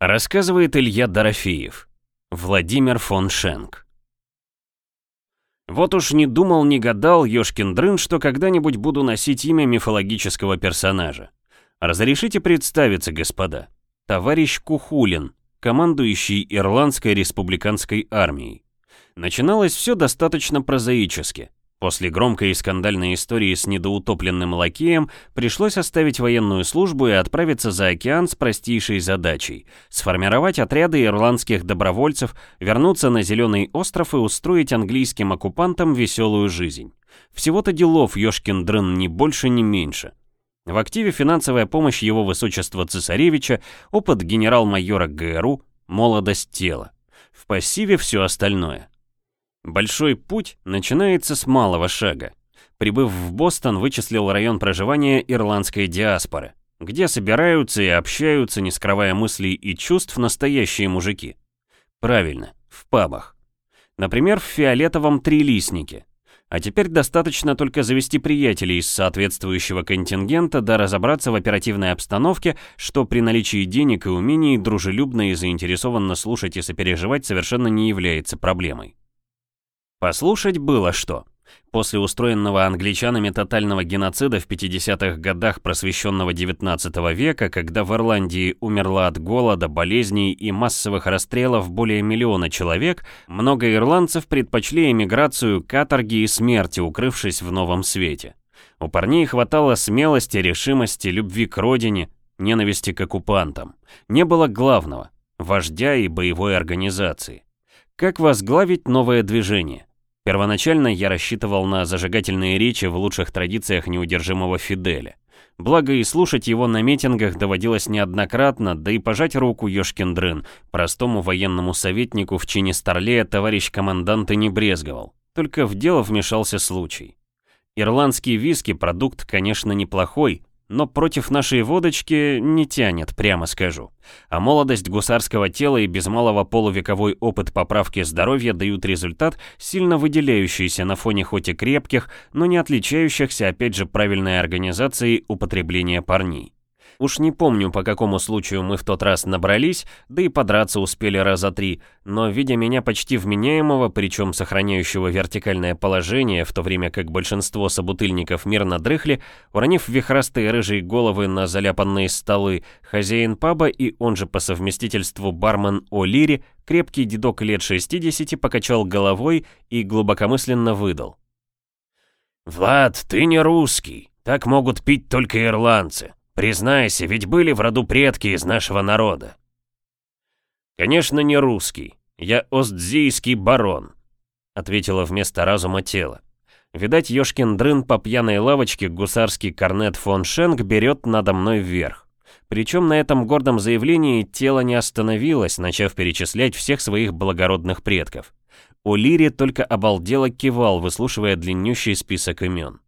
Рассказывает Илья Дорофеев. Владимир фон Шенк. Вот уж не думал, не гадал Ёшкин Дрын, что когда-нибудь буду носить имя мифологического персонажа. Разрешите представиться, господа. Товарищ Кухулин, командующий Ирландской республиканской армией. Начиналось все достаточно прозаически. После громкой и скандальной истории с недоутопленным лакеем пришлось оставить военную службу и отправиться за океан с простейшей задачей – сформировать отряды ирландских добровольцев, вернуться на Зеленый остров и устроить английским оккупантам веселую жизнь. Всего-то делов Ёшкин Дрын ни больше, ни меньше. В активе финансовая помощь его высочества цесаревича, опыт генерал-майора ГРУ, молодость тела. В пассиве все остальное – Большой путь начинается с малого шага. Прибыв в Бостон, вычислил район проживания ирландской диаспоры, где собираются и общаются, не скрывая мыслей и чувств, настоящие мужики. Правильно, в пабах. Например, в фиолетовом трилистнике. А теперь достаточно только завести приятелей из соответствующего контингента да разобраться в оперативной обстановке, что при наличии денег и умений дружелюбно и заинтересованно слушать и сопереживать совершенно не является проблемой. Послушать было что. После устроенного англичанами тотального геноцида в 50-х годах просвещенного 19 века, когда в Ирландии умерла от голода, болезней и массовых расстрелов более миллиона человек, много ирландцев предпочли эмиграцию, каторги и смерти, укрывшись в новом свете. У парней хватало смелости, решимости, любви к родине, ненависти к оккупантам. Не было главного – вождя и боевой организации. Как возглавить новое движение? Первоначально я рассчитывал на зажигательные речи в лучших традициях неудержимого Фиделя. Благо и слушать его на митингах доводилось неоднократно, да и пожать руку Ёшкин Дрын, простому военному советнику в чине старлея товарищ командант и не брезговал. Только в дело вмешался случай. Ирландский виски продукт, конечно, неплохой, но против нашей водочки не тянет, прямо скажу. А молодость гусарского тела и без малого полувековой опыт поправки здоровья дают результат, сильно выделяющийся на фоне хоть и крепких, но не отличающихся опять же правильной организацией употребления парней. Уж не помню, по какому случаю мы в тот раз набрались, да и подраться успели раза три, но видя меня почти вменяемого, причем сохраняющего вертикальное положение, в то время как большинство собутыльников мирно дрыхли, уронив вихрастые рыжие головы на заляпанные столы, хозяин паба и он же по совместительству бармен О'Лири, крепкий дедок лет 60 покачал головой и глубокомысленно выдал. «Влад, ты не русский, так могут пить только ирландцы». Признайся, ведь были в роду предки из нашего народа. Конечно, не русский. Я остзийский барон, ответила вместо разума тело. Видать, ёшкин дрын по пьяной лавочке гусарский корнет фон Шенк берет надо мной вверх. Причем на этом гордом заявлении тело не остановилось, начав перечислять всех своих благородных предков. У Лири только обалдело кивал, выслушивая длиннющий список имен.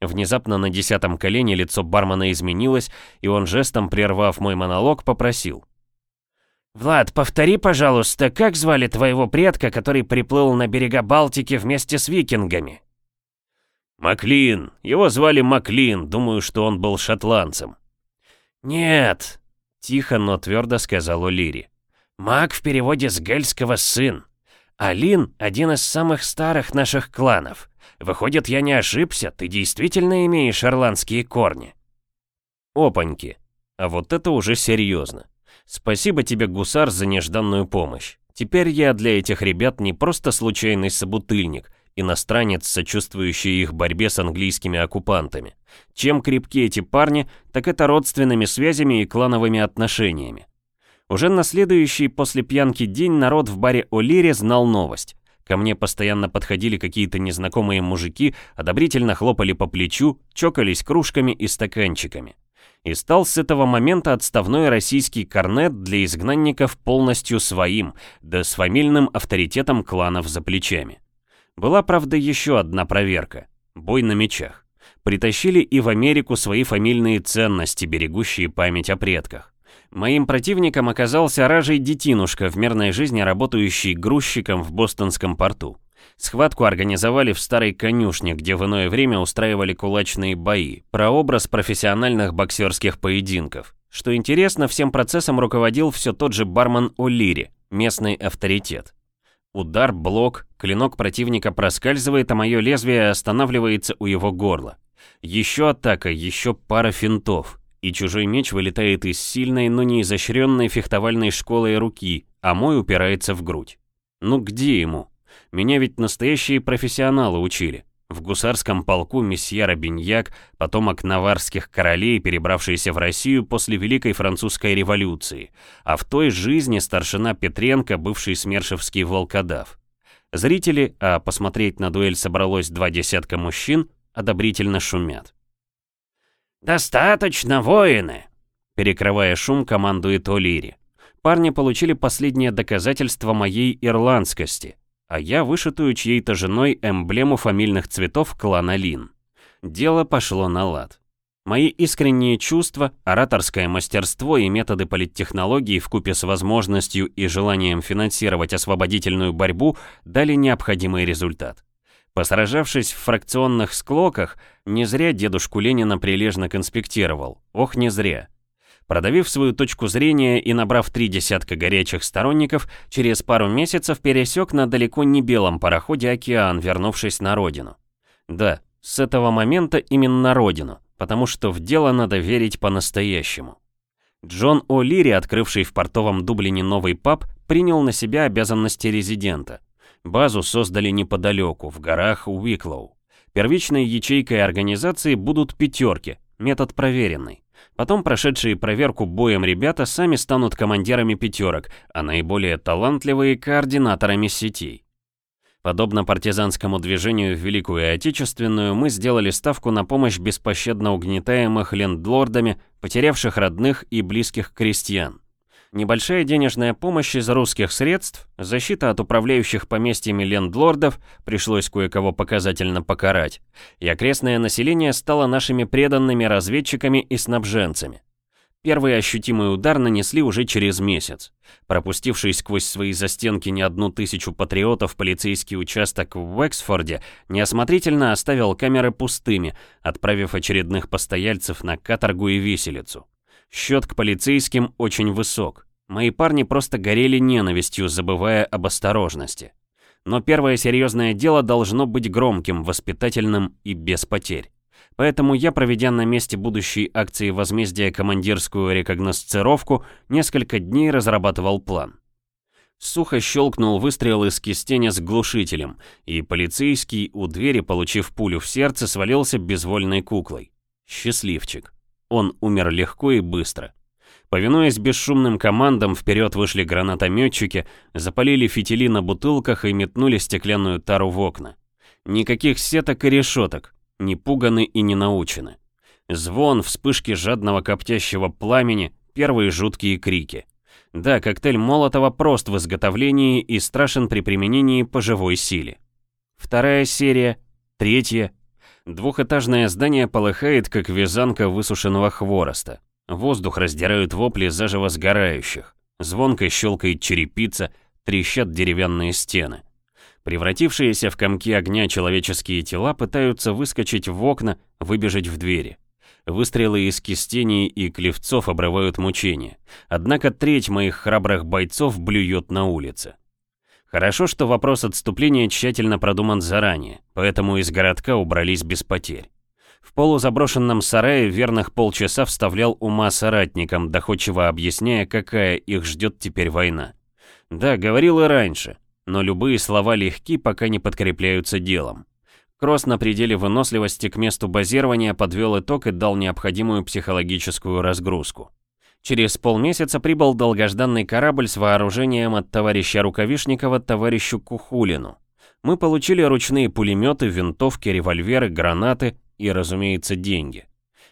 Внезапно на десятом колене лицо бармена изменилось, и он жестом, прервав мой монолог, попросил. «Влад, повтори, пожалуйста, как звали твоего предка, который приплыл на берега Балтики вместе с викингами?» «Маклин. Его звали Маклин. Думаю, что он был шотландцем». «Нет», — тихо, но твердо сказал Улири. «Мак в переводе с гельского «сын». Алин — один из самых старых наших кланов. Выходит, я не ошибся, ты действительно имеешь ирландские корни. Опаньки. А вот это уже серьезно. Спасибо тебе, гусар, за нежданную помощь. Теперь я для этих ребят не просто случайный собутыльник, иностранец, сочувствующий их борьбе с английскими оккупантами. Чем крепки эти парни, так это родственными связями и клановыми отношениями. Уже на следующий после пьянки день народ в баре О'Лире знал новость. Ко мне постоянно подходили какие-то незнакомые мужики, одобрительно хлопали по плечу, чокались кружками и стаканчиками. И стал с этого момента отставной российский корнет для изгнанников полностью своим, да с фамильным авторитетом кланов за плечами. Была, правда, еще одна проверка. Бой на мечах. Притащили и в Америку свои фамильные ценности, берегущие память о предках. Моим противником оказался ражей детинушка в мирной жизни, работающий грузчиком в бостонском порту. Схватку организовали в старой конюшне, где в иное время устраивали кулачные бои, прообраз профессиональных боксерских поединков. Что интересно, всем процессом руководил все тот же бармен О'Лири, местный авторитет. Удар, блок, клинок противника проскальзывает, а мое лезвие останавливается у его горла. Еще атака, еще пара финтов, и чужой меч вылетает из сильной, но не изощренной фехтовальной школой руки, а мой упирается в грудь. Ну где ему? Меня ведь настоящие профессионалы учили. В гусарском полку месье Робиньяк, потомок наварских королей, перебравшийся в Россию после Великой Французской революции, а в той жизни старшина Петренко, бывший смершевский волкодав. Зрители, а посмотреть на дуэль собралось два десятка мужчин, одобрительно шумят. «Достаточно, воины!» Перекрывая шум, командует О'Лири. Парни получили последнее доказательство моей ирландскости — а я вышитую чьей-то женой эмблему фамильных цветов клана Лин. Дело пошло на лад. Мои искренние чувства, ораторское мастерство и методы политтехнологии вкупе с возможностью и желанием финансировать освободительную борьбу дали необходимый результат. Посражавшись в фракционных склоках, не зря дедушку Ленина прилежно конспектировал. Ох, не зря. Продавив свою точку зрения и набрав три десятка горячих сторонников, через пару месяцев пересек на далеко не белом пароходе океан, вернувшись на родину. Да, с этого момента именно родину, потому что в дело надо верить по-настоящему. Джон О'Лири, открывший в портовом Дублине новый паб, принял на себя обязанности резидента. Базу создали неподалеку, в горах Уиклоу. Первичной ячейкой организации будут пятерки, метод проверенный. Потом прошедшие проверку боем ребята сами станут командирами пятерок, а наиболее талантливые — координаторами сетей. Подобно партизанскому движению в Великую Отечественную, мы сделали ставку на помощь беспощадно угнетаемых лендлордами, потерявших родных и близких крестьян. Небольшая денежная помощь из русских средств, защита от управляющих поместьями лендлордов, пришлось кое-кого показательно покарать, и окрестное население стало нашими преданными разведчиками и снабженцами. Первый ощутимый удар нанесли уже через месяц. Пропустивший сквозь свои застенки не одну тысячу патриотов полицейский участок в Уэксфорде неосмотрительно оставил камеры пустыми, отправив очередных постояльцев на каторгу и виселицу. Счет к полицейским очень высок. Мои парни просто горели ненавистью, забывая об осторожности. Но первое серьезное дело должно быть громким, воспитательным и без потерь. Поэтому я, проведя на месте будущей акции возмездия командирскую рекогносцировку, несколько дней разрабатывал план. Сухо щелкнул выстрел из кистеня с глушителем, и полицейский у двери, получив пулю в сердце, свалился безвольной куклой. Счастливчик. Он умер легко и быстро. Повинуясь бесшумным командам, вперед вышли гранатометчики, запалили фитили на бутылках и метнули стеклянную тару в окна. Никаких сеток и решеток, не пуганы и не научены. Звон, вспышки жадного коптящего пламени, первые жуткие крики. Да, коктейль Молотова прост в изготовлении и страшен при применении по живой силе. Вторая серия, третья, Двухэтажное здание полыхает, как вязанка высушенного хвороста. Воздух раздирают вопли заживо сгорающих. Звонко щелкает черепица, трещат деревянные стены. Превратившиеся в комки огня человеческие тела пытаются выскочить в окна, выбежать в двери. Выстрелы из кистеней и клевцов обрывают мучения. Однако треть моих храбрых бойцов блюет на улице. Хорошо, что вопрос отступления тщательно продуман заранее, поэтому из городка убрались без потерь. В полузаброшенном сарае верных полчаса вставлял ума соратникам, доходчиво объясняя, какая их ждет теперь война. Да, говорил и раньше, но любые слова легки, пока не подкрепляются делом. Кросс на пределе выносливости к месту базирования подвел итог и дал необходимую психологическую разгрузку. Через полмесяца прибыл долгожданный корабль с вооружением от товарища Рукавишникова товарищу Кухулину. Мы получили ручные пулеметы, винтовки, револьверы, гранаты и, разумеется, деньги.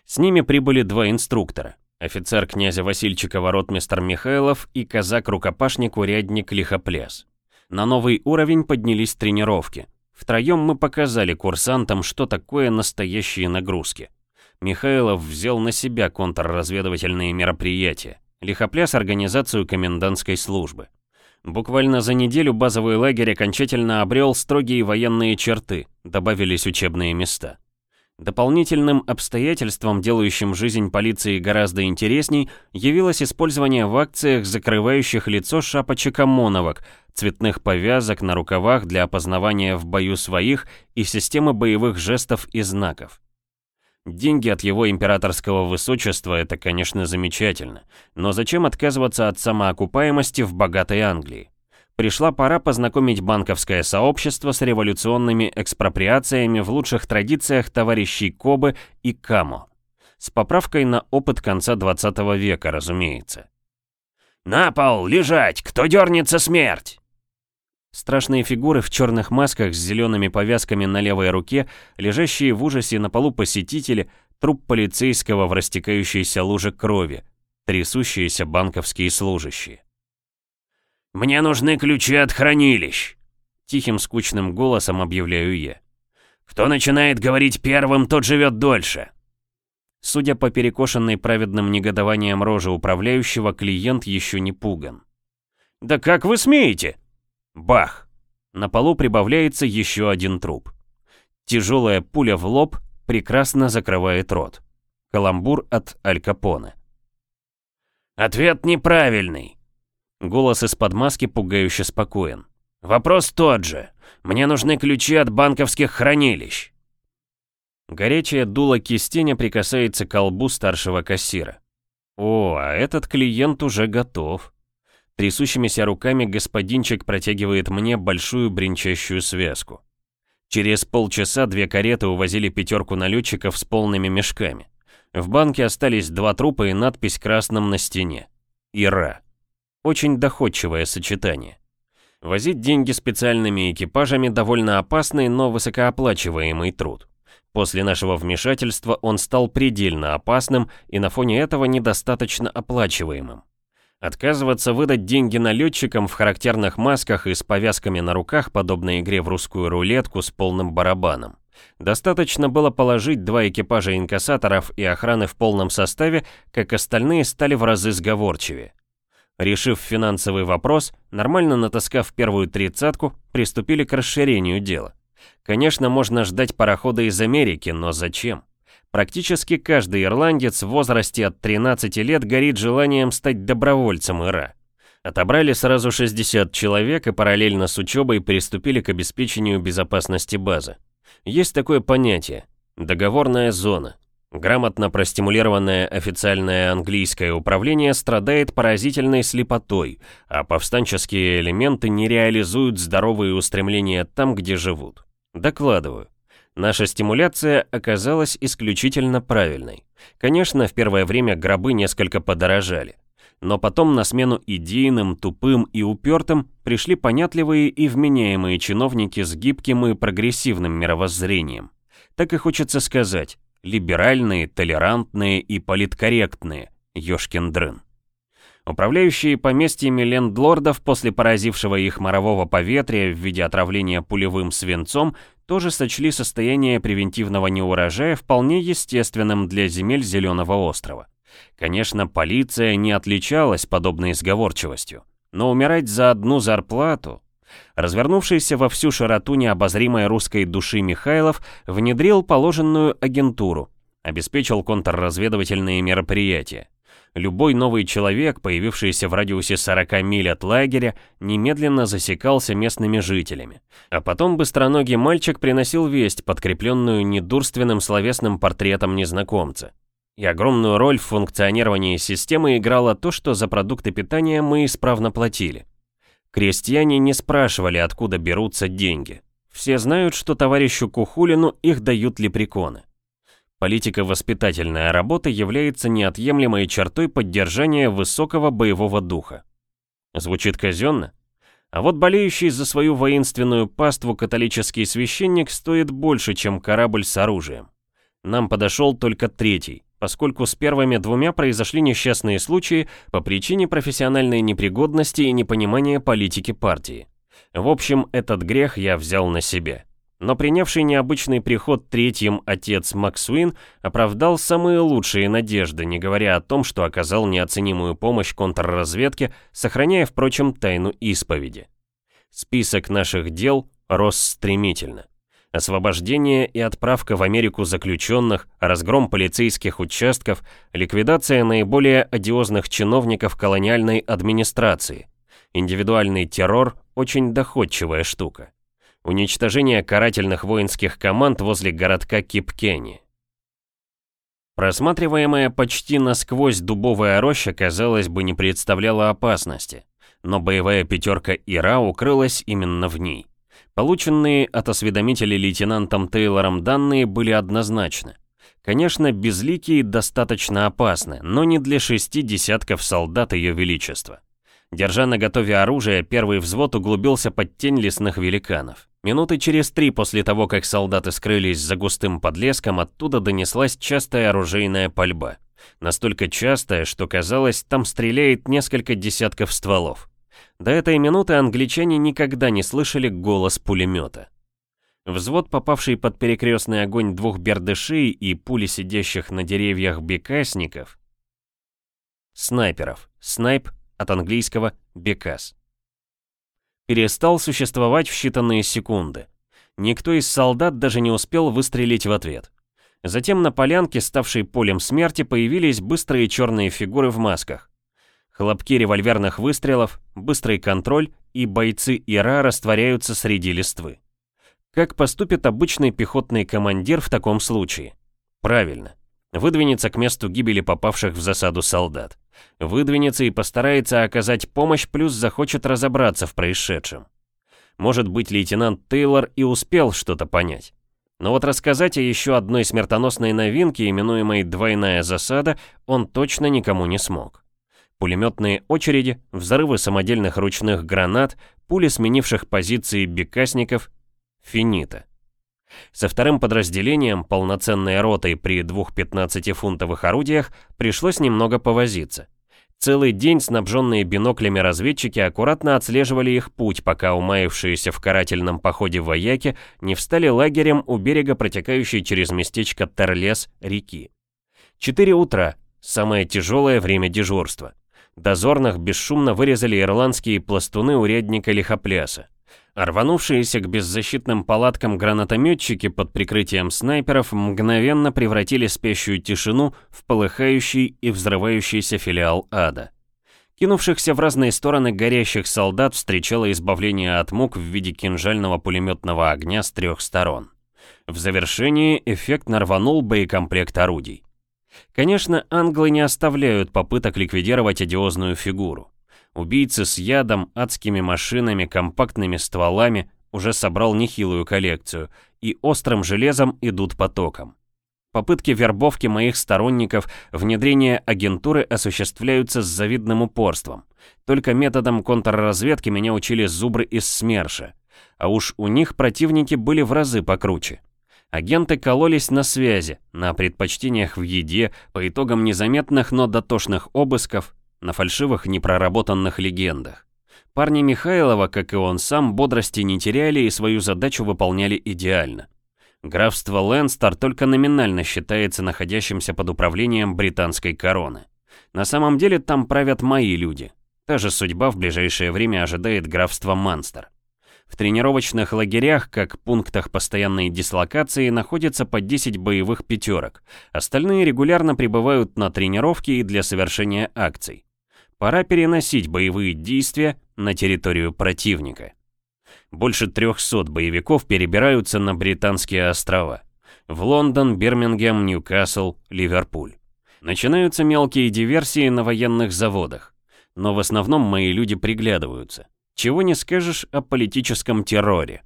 С ними прибыли два инструктора. Офицер князя Васильчикова ротмистр Михайлов и казак-рукопашник-урядник Лихопляс. На новый уровень поднялись тренировки. Втроем мы показали курсантам, что такое настоящие нагрузки. Михайлов взял на себя контрразведывательные мероприятия, лихопляс организацию комендантской службы. Буквально за неделю базовый лагерь окончательно обрел строгие военные черты, добавились учебные места. Дополнительным обстоятельством, делающим жизнь полиции гораздо интересней, явилось использование в акциях закрывающих лицо шапочек ОМОНовок, цветных повязок на рукавах для опознавания в бою своих и системы боевых жестов и знаков. Деньги от его императорского высочества – это, конечно, замечательно, но зачем отказываться от самоокупаемости в богатой Англии? Пришла пора познакомить банковское сообщество с революционными экспроприациями в лучших традициях товарищей Кобы и Камо. С поправкой на опыт конца 20 века, разумеется. «На пол, лежать! Кто дернется, смерть!» Страшные фигуры в черных масках с зелеными повязками на левой руке, лежащие в ужасе на полу посетители, труп полицейского в растекающейся луже крови, трясущиеся банковские служащие. «Мне нужны ключи от хранилищ!» Тихим скучным голосом объявляю я. «Кто начинает говорить первым, тот живет дольше!» Судя по перекошенной праведным негодованием рожи управляющего, клиент еще не пуган. «Да как вы смеете?» Бах! На полу прибавляется еще один труп. Тяжелая пуля в лоб прекрасно закрывает рот. Каламбур от Аль Капоне. «Ответ неправильный!» Голос из-под маски пугающе спокоен. «Вопрос тот же. Мне нужны ключи от банковских хранилищ». Горячее дуло кистеня прикасается к колбу старшего кассира. О, а этот клиент уже готов. Трясущимися руками господинчик протягивает мне большую бренчащую связку. Через полчаса две кареты увозили пятерку налетчиков с полными мешками. В банке остались два трупа и надпись красным на стене. Ира. Очень доходчивое сочетание. Возить деньги специальными экипажами довольно опасный, но высокооплачиваемый труд. После нашего вмешательства он стал предельно опасным и на фоне этого недостаточно оплачиваемым. Отказываться выдать деньги налетчикам в характерных масках и с повязками на руках, подобно игре в русскую рулетку с полным барабаном. Достаточно было положить два экипажа инкассаторов и охраны в полном составе, как остальные стали в разы сговорчивее. Решив финансовый вопрос, нормально натаскав первую тридцатку, приступили к расширению дела. Конечно, можно ждать парохода из Америки, но зачем? Практически каждый ирландец в возрасте от 13 лет горит желанием стать добровольцем ИРА. Отобрали сразу 60 человек и параллельно с учебой приступили к обеспечению безопасности базы. Есть такое понятие – договорная зона. Грамотно простимулированное официальное английское управление страдает поразительной слепотой, а повстанческие элементы не реализуют здоровые устремления там, где живут. Докладываю. Наша стимуляция оказалась исключительно правильной. Конечно, в первое время гробы несколько подорожали. Но потом на смену идейным, тупым и упертым пришли понятливые и вменяемые чиновники с гибким и прогрессивным мировоззрением. Так и хочется сказать, либеральные, толерантные и политкорректные, ёшкин дрын. Управляющие поместьями лендлордов после поразившего их морового поветрия в виде отравления пулевым свинцом тоже сочли состояние превентивного неурожая вполне естественным для земель Зеленого острова. Конечно, полиция не отличалась подобной сговорчивостью, но умирать за одну зарплату Развернувшийся во всю широту необозримой русской души Михайлов внедрил положенную агентуру, обеспечил контрразведывательные мероприятия. Любой новый человек, появившийся в радиусе 40 миль от лагеря, немедленно засекался местными жителями. А потом быстроногий мальчик приносил весть, подкрепленную недурственным словесным портретом незнакомца. И огромную роль в функционировании системы играло то, что за продукты питания мы исправно платили. Крестьяне не спрашивали, откуда берутся деньги. Все знают, что товарищу Кухулину их дают лепреконы. Политико-воспитательная работа является неотъемлемой чертой поддержания высокого боевого духа. Звучит казенно? А вот болеющий за свою воинственную паству католический священник стоит больше, чем корабль с оружием. Нам подошел только третий, поскольку с первыми двумя произошли несчастные случаи по причине профессиональной непригодности и непонимания политики партии. В общем, этот грех я взял на себя. Но принявший необычный приход третьим отец Максуин оправдал самые лучшие надежды, не говоря о том, что оказал неоценимую помощь контрразведке, сохраняя, впрочем, тайну исповеди. Список наших дел рос стремительно. Освобождение и отправка в Америку заключенных, разгром полицейских участков, ликвидация наиболее одиозных чиновников колониальной администрации. Индивидуальный террор – очень доходчивая штука. Уничтожение карательных воинских команд возле городка Кипкени. Просматриваемая почти насквозь дубовая роща, казалось бы, не представляла опасности, но боевая пятерка Ира укрылась именно в ней. Полученные от осведомителей лейтенантом Тейлором данные были однозначны. Конечно, безликие достаточно опасны, но не для шести десятков солдат Ее Величества. Держа на готове оружие, первый взвод углубился под тень лесных великанов. Минуты через три после того, как солдаты скрылись за густым подлеском, оттуда донеслась частая оружейная пальба. Настолько частая, что казалось, там стреляет несколько десятков стволов. До этой минуты англичане никогда не слышали голос пулемета. Взвод, попавший под перекрестный огонь двух бердышей и пули сидящих на деревьях бекасников, снайперов, снайп от английского «бекас», перестал существовать в считанные секунды. Никто из солдат даже не успел выстрелить в ответ. Затем на полянке, ставшей полем смерти, появились быстрые черные фигуры в масках. Хлопки револьверных выстрелов, быстрый контроль и бойцы ИРА растворяются среди листвы. Как поступит обычный пехотный командир в таком случае? Правильно. Выдвинется к месту гибели попавших в засаду солдат. Выдвинется и постарается оказать помощь, плюс захочет разобраться в происшедшем. Может быть, лейтенант Тейлор и успел что-то понять. Но вот рассказать о еще одной смертоносной новинке, именуемой «двойная засада», он точно никому не смог пулеметные очереди, взрывы самодельных ручных гранат, пули сменивших позиции бекасников, финита. Со вторым подразделением, полноценной ротой при двух 15-фунтовых орудиях, пришлось немного повозиться. Целый день снабженные биноклями разведчики аккуратно отслеживали их путь, пока умаившиеся в карательном походе вояки не встали лагерем у берега протекающей через местечко Терлес реки. Четыре утра – самое тяжелое время дежурства. Дозорных бесшумно вырезали ирландские пластуны урядника лихопляса. А рванувшиеся к беззащитным палаткам гранатометчики под прикрытием снайперов мгновенно превратили спящую тишину в полыхающий и взрывающийся филиал ада. Кинувшихся в разные стороны горящих солдат встречало избавление от мук в виде кинжального пулеметного огня с трех сторон. В завершении эффектно рванул боекомплект орудий. Конечно, англы не оставляют попыток ликвидировать одиозную фигуру. Убийцы с ядом, адскими машинами, компактными стволами уже собрал нехилую коллекцию, и острым железом идут потоком. Попытки вербовки моих сторонников, внедрения агентуры осуществляются с завидным упорством. Только методом контрразведки меня учили зубры из СМЕРШа. А уж у них противники были в разы покруче. Агенты кололись на связи, на предпочтениях в еде, по итогам незаметных, но дотошных обысков, на фальшивых непроработанных легендах. Парни Михайлова, как и он сам, бодрости не теряли и свою задачу выполняли идеально. Графство Лэнстер только номинально считается находящимся под управлением британской короны. На самом деле там правят мои люди. Та же судьба в ближайшее время ожидает графство Манстер. В тренировочных лагерях, как пунктах постоянной дислокации, находится по 10 боевых пятерок. Остальные регулярно прибывают на тренировки и для совершения акций. Пора переносить боевые действия на территорию противника. Больше 300 боевиков перебираются на Британские острова. В Лондон, Бирмингем, Ньюкасл, Ливерпуль. Начинаются мелкие диверсии на военных заводах. Но в основном мои люди приглядываются. Чего не скажешь о политическом терроре.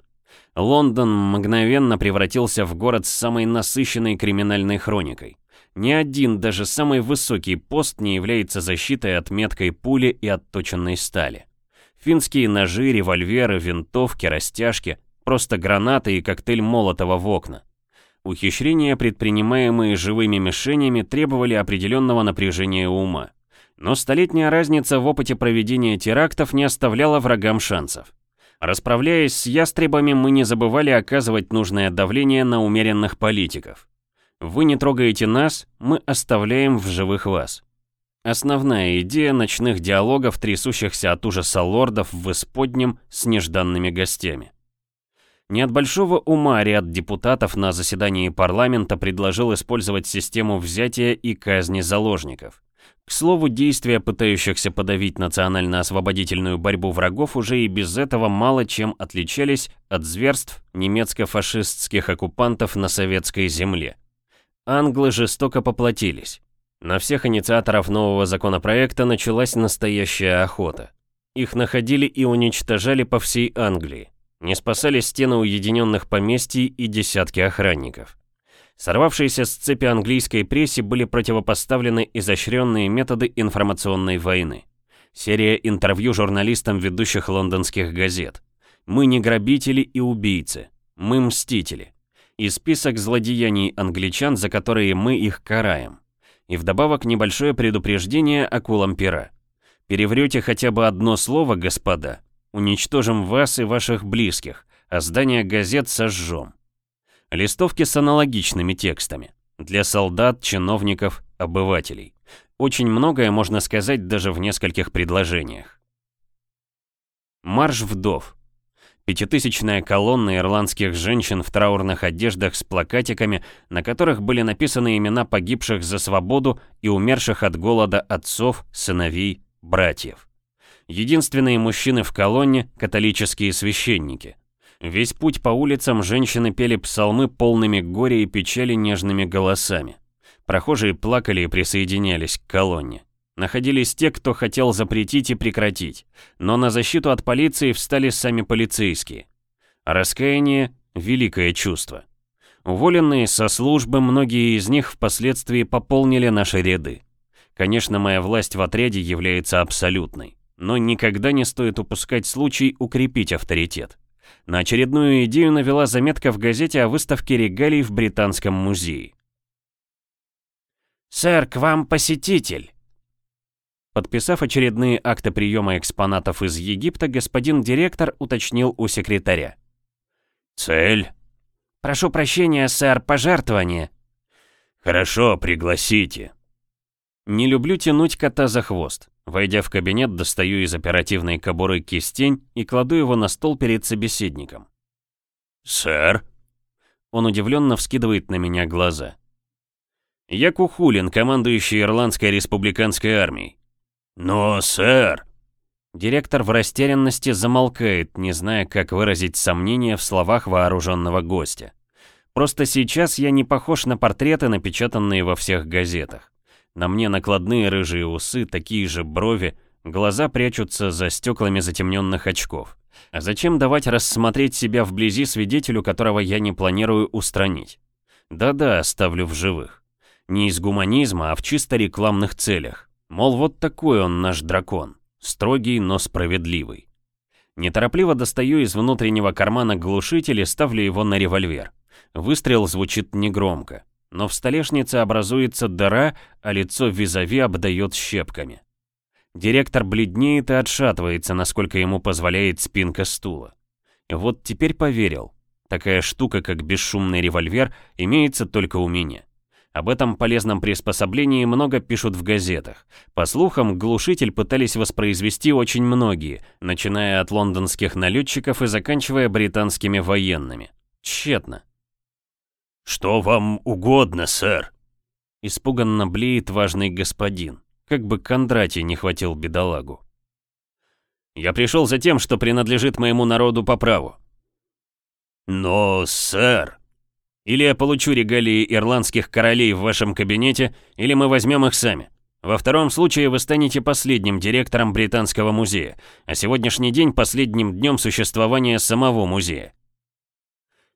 Лондон мгновенно превратился в город с самой насыщенной криминальной хроникой. Ни один, даже самый высокий пост не является защитой от меткой пули и отточенной стали. Финские ножи, револьверы, винтовки, растяжки, просто гранаты и коктейль Молотова в окна. Ухищрения, предпринимаемые живыми мишенями, требовали определенного напряжения ума. Но столетняя разница в опыте проведения терактов не оставляла врагам шансов. Расправляясь с ястребами, мы не забывали оказывать нужное давление на умеренных политиков. Вы не трогаете нас, мы оставляем в живых вас. Основная идея ночных диалогов, трясущихся от ужаса лордов в исподнем с нежданными гостями. Не от большого ума ряд депутатов на заседании парламента предложил использовать систему взятия и казни заложников. К слову, действия пытающихся подавить национально-освободительную борьбу врагов уже и без этого мало чем отличались от зверств немецко-фашистских оккупантов на советской земле. Англы жестоко поплатились. На всех инициаторов нового законопроекта началась настоящая охота. Их находили и уничтожали по всей Англии. Не спасали стены уединенных поместий и десятки охранников. Сорвавшиеся с цепи английской прессе были противопоставлены изощренные методы информационной войны. Серия интервью журналистам ведущих лондонских газет. «Мы не грабители и убийцы. Мы мстители». И список злодеяний англичан, за которые мы их караем. И вдобавок небольшое предупреждение акулам пера. Переврете хотя бы одно слово, господа, уничтожим вас и ваших близких, а здание газет сожжем. Листовки с аналогичными текстами. Для солдат, чиновников, обывателей. Очень многое можно сказать даже в нескольких предложениях. Марш вдов. Пятитысячная колонна ирландских женщин в траурных одеждах с плакатиками, на которых были написаны имена погибших за свободу и умерших от голода отцов, сыновей, братьев. Единственные мужчины в колонне – католические священники. Весь путь по улицам женщины пели псалмы полными горя и печали нежными голосами. Прохожие плакали и присоединялись к колонне. Находились те, кто хотел запретить и прекратить, но на защиту от полиции встали сами полицейские. Раскаяние – великое чувство. Уволенные со службы, многие из них впоследствии пополнили наши ряды. Конечно, моя власть в отряде является абсолютной, но никогда не стоит упускать случай укрепить авторитет. На очередную идею навела заметка в газете о выставке регалий в Британском музее. «Сэр, к вам посетитель!» Подписав очередные акты приема экспонатов из Египта, господин директор уточнил у секретаря. «Цель?» «Прошу прощения, сэр, пожертвование». «Хорошо, пригласите». Не люблю тянуть кота за хвост. Войдя в кабинет, достаю из оперативной кобуры кистень и кладу его на стол перед собеседником. «Сэр?» Он удивленно вскидывает на меня глаза. «Я Кухулин, командующий Ирландской республиканской армией». «Но, сэр...» Директор в растерянности замолкает, не зная, как выразить сомнение в словах вооруженного гостя. Просто сейчас я не похож на портреты, напечатанные во всех газетах. На мне накладные рыжие усы, такие же брови, глаза прячутся за стеклами затемненных очков. А зачем давать рассмотреть себя вблизи свидетелю, которого я не планирую устранить? Да-да, оставлю в живых. Не из гуманизма, а в чисто рекламных целях. Мол, вот такой он наш дракон. Строгий, но справедливый. Неторопливо достаю из внутреннего кармана глушитель и ставлю его на револьвер. Выстрел звучит негромко но в столешнице образуется дыра, а лицо визави обдает щепками. Директор бледнеет и отшатывается, насколько ему позволяет спинка стула. вот теперь поверил. Такая штука, как бесшумный револьвер, имеется только у меня. Об этом полезном приспособлении много пишут в газетах. По слухам, глушитель пытались воспроизвести очень многие, начиная от лондонских налетчиков и заканчивая британскими военными. Тщетно. «Что вам угодно, сэр?» Испуганно блеет важный господин, как бы Кондратий не хватил бедолагу. «Я пришел за тем, что принадлежит моему народу по праву». «Но, сэр...» «Или я получу регалии ирландских королей в вашем кабинете, или мы возьмем их сами. Во втором случае вы станете последним директором Британского музея, а сегодняшний день последним днем существования самого музея.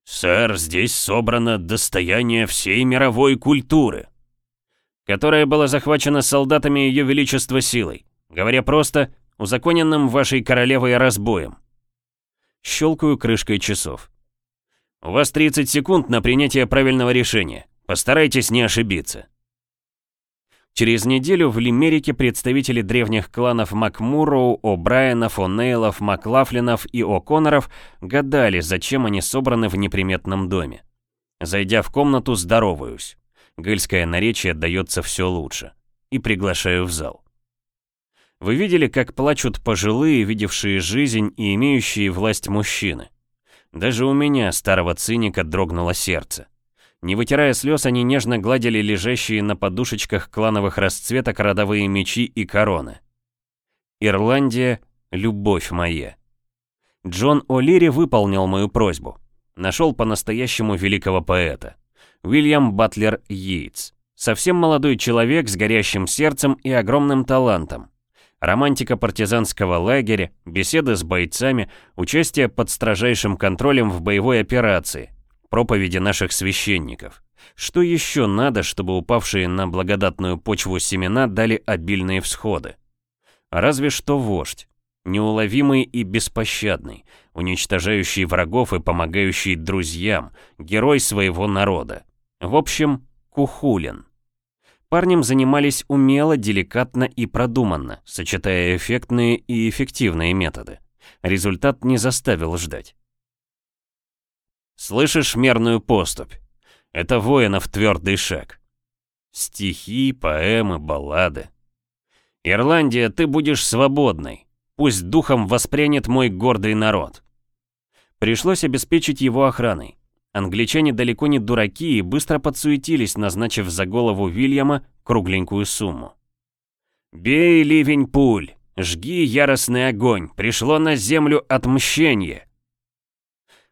«Сэр, здесь собрано достояние всей мировой культуры», которое было захвачено солдатами Ее Величества силой, говоря просто, узаконенным вашей королевой разбоем. Щелкаю крышкой часов. У вас 30 секунд на принятие правильного решения. Постарайтесь не ошибиться. Через неделю в Лимерике представители древних кланов Макмуроу, О'Брайенов, О'Нейлов, Маклафлинов и О'Конноров гадали, зачем они собраны в неприметном доме. Зайдя в комнату, здороваюсь. Гыльское наречие дается все лучше. И приглашаю в зал. Вы видели, как плачут пожилые, видевшие жизнь и имеющие власть мужчины? Даже у меня, старого циника, дрогнуло сердце. Не вытирая слез, они нежно гладили лежащие на подушечках клановых расцветок родовые мечи и короны. Ирландия — любовь моя. Джон О'Лири выполнил мою просьбу. Нашел по-настоящему великого поэта. Уильям Батлер Йейтс. Совсем молодой человек с горящим сердцем и огромным талантом. Романтика партизанского лагеря, беседы с бойцами, участие под строжайшим контролем в боевой операции, проповеди наших священников. Что еще надо, чтобы упавшие на благодатную почву семена дали обильные всходы? Разве что вождь. Неуловимый и беспощадный, уничтожающий врагов и помогающий друзьям, герой своего народа. В общем, Кухулин. Парнем занимались умело, деликатно и продуманно, сочетая эффектные и эффективные методы. Результат не заставил ждать. Слышишь мерную поступь? Это воинов твердый шаг. Стихи, поэмы, баллады. Ирландия, ты будешь свободной. Пусть духом воспрянет мой гордый народ. Пришлось обеспечить его охраной. Англичане далеко не дураки и быстро подсуетились, назначив за голову Вильяма кругленькую сумму. «Бей, ливень пуль! Жги яростный огонь! Пришло на землю отмщение!»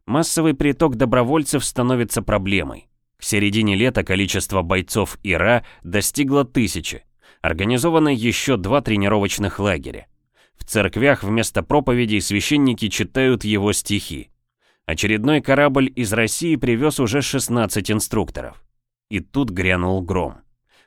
Массовый приток добровольцев становится проблемой. К середине лета количество бойцов ИРА достигло тысячи. Организовано еще два тренировочных лагеря. В церквях вместо проповедей священники читают его стихи. Очередной корабль из России привез уже 16 инструкторов. И тут грянул гром.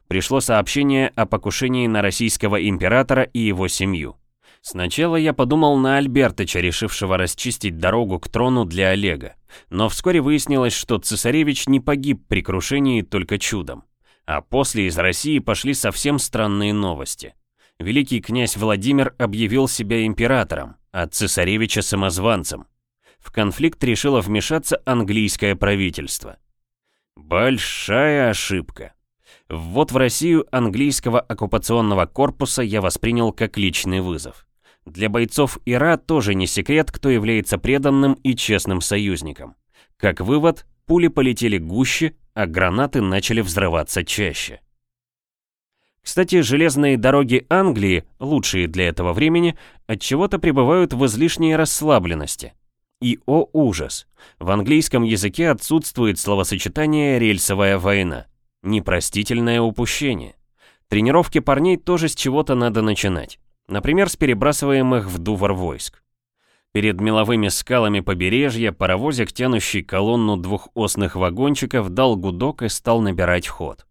Пришло сообщение о покушении на российского императора и его семью. Сначала я подумал на Альбертыча, решившего расчистить дорогу к трону для Олега. Но вскоре выяснилось, что цесаревич не погиб при крушении только чудом. А после из России пошли совсем странные новости великий князь Владимир объявил себя императором, а цесаревича самозванцем. В конфликт решило вмешаться английское правительство. Большая ошибка. Ввод в Россию английского оккупационного корпуса я воспринял как личный вызов. Для бойцов ИРА тоже не секрет, кто является преданным и честным союзником. Как вывод, пули полетели гуще, а гранаты начали взрываться чаще. Кстати, железные дороги Англии, лучшие для этого времени, от чего-то пребывают в излишней расслабленности. И о ужас, в английском языке отсутствует словосочетание «рельсовая война». Непростительное упущение. Тренировки парней тоже с чего-то надо начинать. Например, с перебрасываемых в дувар войск. Перед меловыми скалами побережья паровозик, тянущий колонну двухосных вагончиков, дал гудок и стал набирать ход.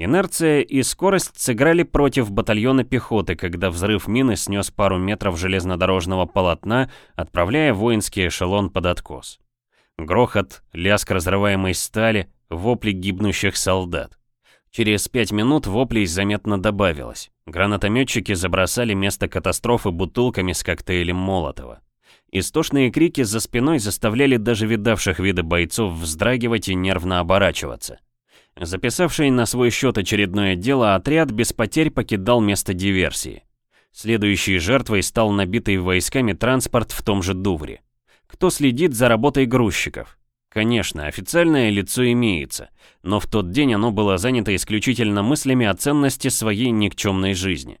Инерция и скорость сыграли против батальона пехоты, когда взрыв мины снес пару метров железнодорожного полотна, отправляя воинский эшелон под откос. Грохот, лязг разрываемой стали, вопли гибнущих солдат. Через пять минут воплей заметно добавилось. Гранатометчики забросали место катастрофы бутылками с коктейлем Молотова. Истошные крики за спиной заставляли даже видавших виды бойцов вздрагивать и нервно оборачиваться. Записавший на свой счет очередное дело, отряд без потерь покидал место диверсии. Следующей жертвой стал набитый войсками транспорт в том же Дувре. Кто следит за работой грузчиков? Конечно, официальное лицо имеется, но в тот день оно было занято исключительно мыслями о ценности своей никчемной жизни.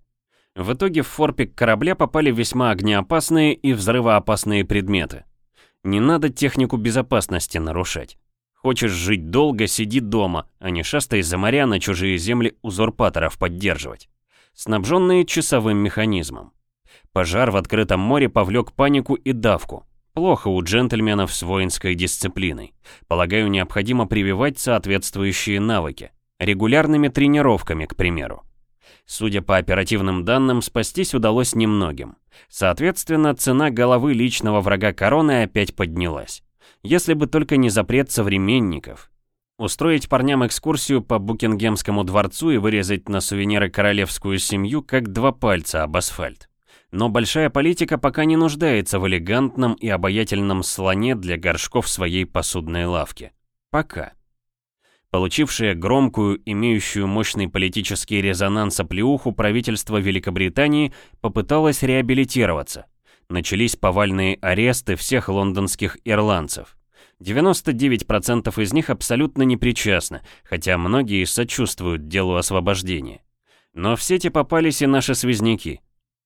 В итоге в форпик корабля попали весьма огнеопасные и взрывоопасные предметы. Не надо технику безопасности нарушать. Хочешь жить долго, сиди дома, а не шастай за моря на чужие земли узурпаторов поддерживать. Снабженные часовым механизмом. Пожар в открытом море повлек панику и давку. Плохо у джентльменов с воинской дисциплиной. Полагаю, необходимо прививать соответствующие навыки. Регулярными тренировками, к примеру. Судя по оперативным данным, спастись удалось немногим. Соответственно, цена головы личного врага короны опять поднялась если бы только не запрет современников. Устроить парням экскурсию по Букингемскому дворцу и вырезать на сувениры королевскую семью как два пальца об асфальт. Но большая политика пока не нуждается в элегантном и обаятельном слоне для горшков своей посудной лавки. Пока. Получившее громкую, имеющую мощный политический резонанс оплеуху правительство Великобритании попыталось реабилитироваться – Начались повальные аресты всех лондонских ирландцев. 99% из них абсолютно непричастны, хотя многие сочувствуют делу освобождения. Но в сети попались и наши связняки.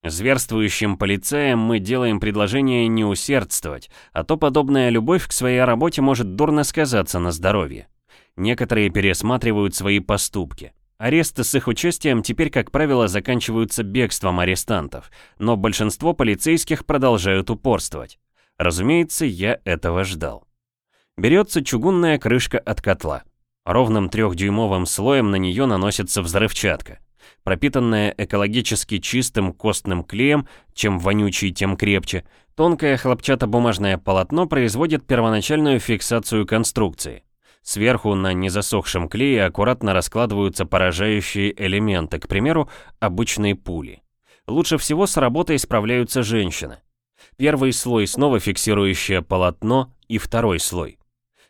Зверствующим полицаям мы делаем предложение не усердствовать, а то подобная любовь к своей работе может дурно сказаться на здоровье. Некоторые пересматривают свои поступки. Аресты с их участием теперь, как правило, заканчиваются бегством арестантов, но большинство полицейских продолжают упорствовать. Разумеется, я этого ждал. Берется чугунная крышка от котла. Ровным трехдюймовым слоем на нее наносится взрывчатка. Пропитанная экологически чистым костным клеем, чем вонючий, тем крепче, тонкое хлопчатобумажное полотно производит первоначальную фиксацию конструкции. Сверху на незасохшем клее аккуратно раскладываются поражающие элементы, к примеру, обычные пули. Лучше всего с работой справляются женщины. Первый слой снова фиксирующее полотно и второй слой.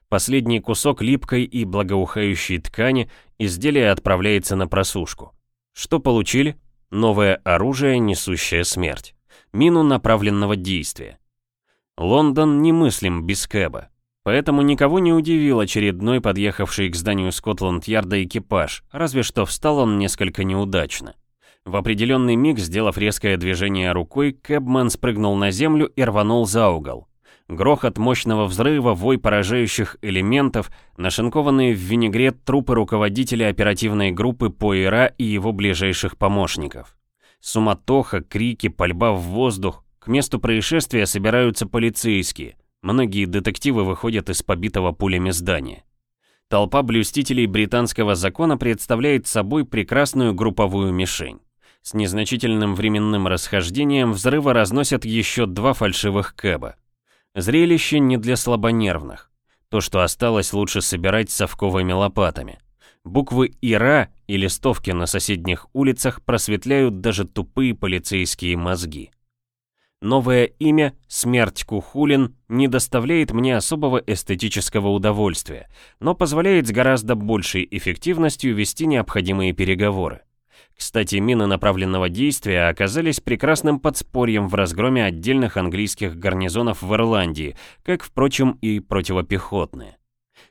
Последний кусок липкой и благоухающей ткани изделие отправляется на просушку. Что получили? Новое оружие, несущее смерть. Мину направленного действия. Лондон немыслим без Кэба. Поэтому никого не удивил очередной подъехавший к зданию Скотланд-Ярда экипаж, разве что встал он несколько неудачно. В определенный миг, сделав резкое движение рукой, Кэбман спрыгнул на землю и рванул за угол. Грохот мощного взрыва, вой поражающих элементов, нашинкованные в винегрет трупы руководителя оперативной группы Поира и его ближайших помощников. Суматоха, крики, пальба в воздух. К месту происшествия собираются полицейские. Многие детективы выходят из побитого пулями здания. Толпа блюстителей британского закона представляет собой прекрасную групповую мишень. С незначительным временным расхождением взрыва разносят еще два фальшивых кэба. Зрелище не для слабонервных. То, что осталось, лучше собирать совковыми лопатами. Буквы «ИРА» и листовки на соседних улицах просветляют даже тупые полицейские мозги. Новое имя «Смерть Кухулин» не доставляет мне особого эстетического удовольствия, но позволяет с гораздо большей эффективностью вести необходимые переговоры. Кстати, мины направленного действия оказались прекрасным подспорьем в разгроме отдельных английских гарнизонов в Ирландии, как, впрочем, и противопехотные.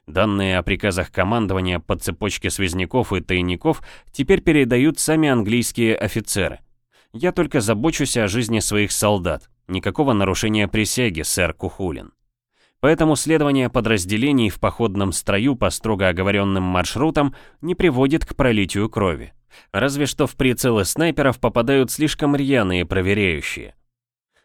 Данные о приказах командования по цепочке связняков и тайников теперь передают сами английские офицеры. Я только забочусь о жизни своих солдат. Никакого нарушения присяги, сэр Кухулин. Поэтому следование подразделений в походном строю по строго оговоренным маршрутам не приводит к пролитию крови. Разве что в прицелы снайперов попадают слишком рьяные проверяющие.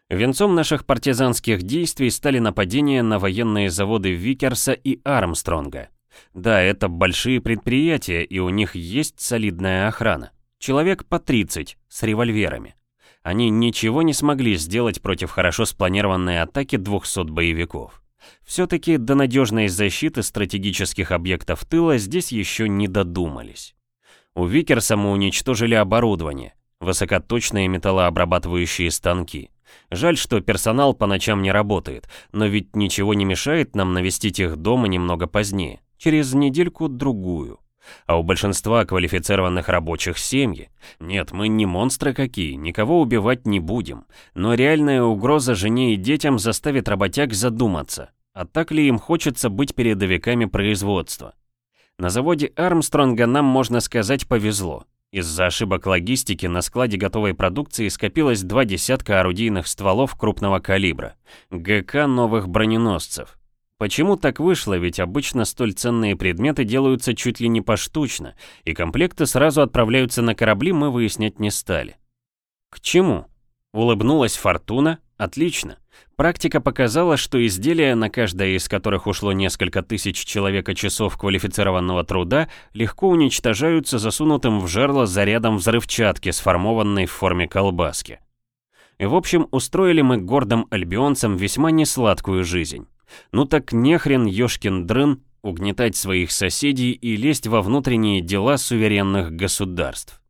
Венцом наших партизанских действий стали нападения на военные заводы Викерса и Армстронга. Да, это большие предприятия, и у них есть солидная охрана. Человек по 30, с револьверами. Они ничего не смогли сделать против хорошо спланированной атаки 200 боевиков. Все-таки до надежной защиты стратегических объектов тыла здесь еще не додумались. У Викерса мы уничтожили оборудование, высокоточные металлообрабатывающие станки. Жаль, что персонал по ночам не работает, но ведь ничего не мешает нам навестить их дома немного позднее, через недельку-другую. А у большинства квалифицированных рабочих семьи. Нет, мы не монстры какие, никого убивать не будем. Но реальная угроза жене и детям заставит работяг задуматься, а так ли им хочется быть передовиками производства. На заводе Армстронга нам, можно сказать, повезло. Из-за ошибок логистики на складе готовой продукции скопилось два десятка орудийных стволов крупного калибра, ГК новых броненосцев. Почему так вышло, ведь обычно столь ценные предметы делаются чуть ли не поштучно, и комплекты сразу отправляются на корабли, мы выяснять не стали. К чему? Улыбнулась Фортуна? Отлично. Практика показала, что изделия, на каждое из которых ушло несколько тысяч человека часов квалифицированного труда, легко уничтожаются засунутым в жерло зарядом взрывчатки, сформованной в форме колбаски. И в общем, устроили мы гордым альбионцам весьма несладкую жизнь. Ну так нехрен ёшкин дрын угнетать своих соседей и лезть во внутренние дела суверенных государств.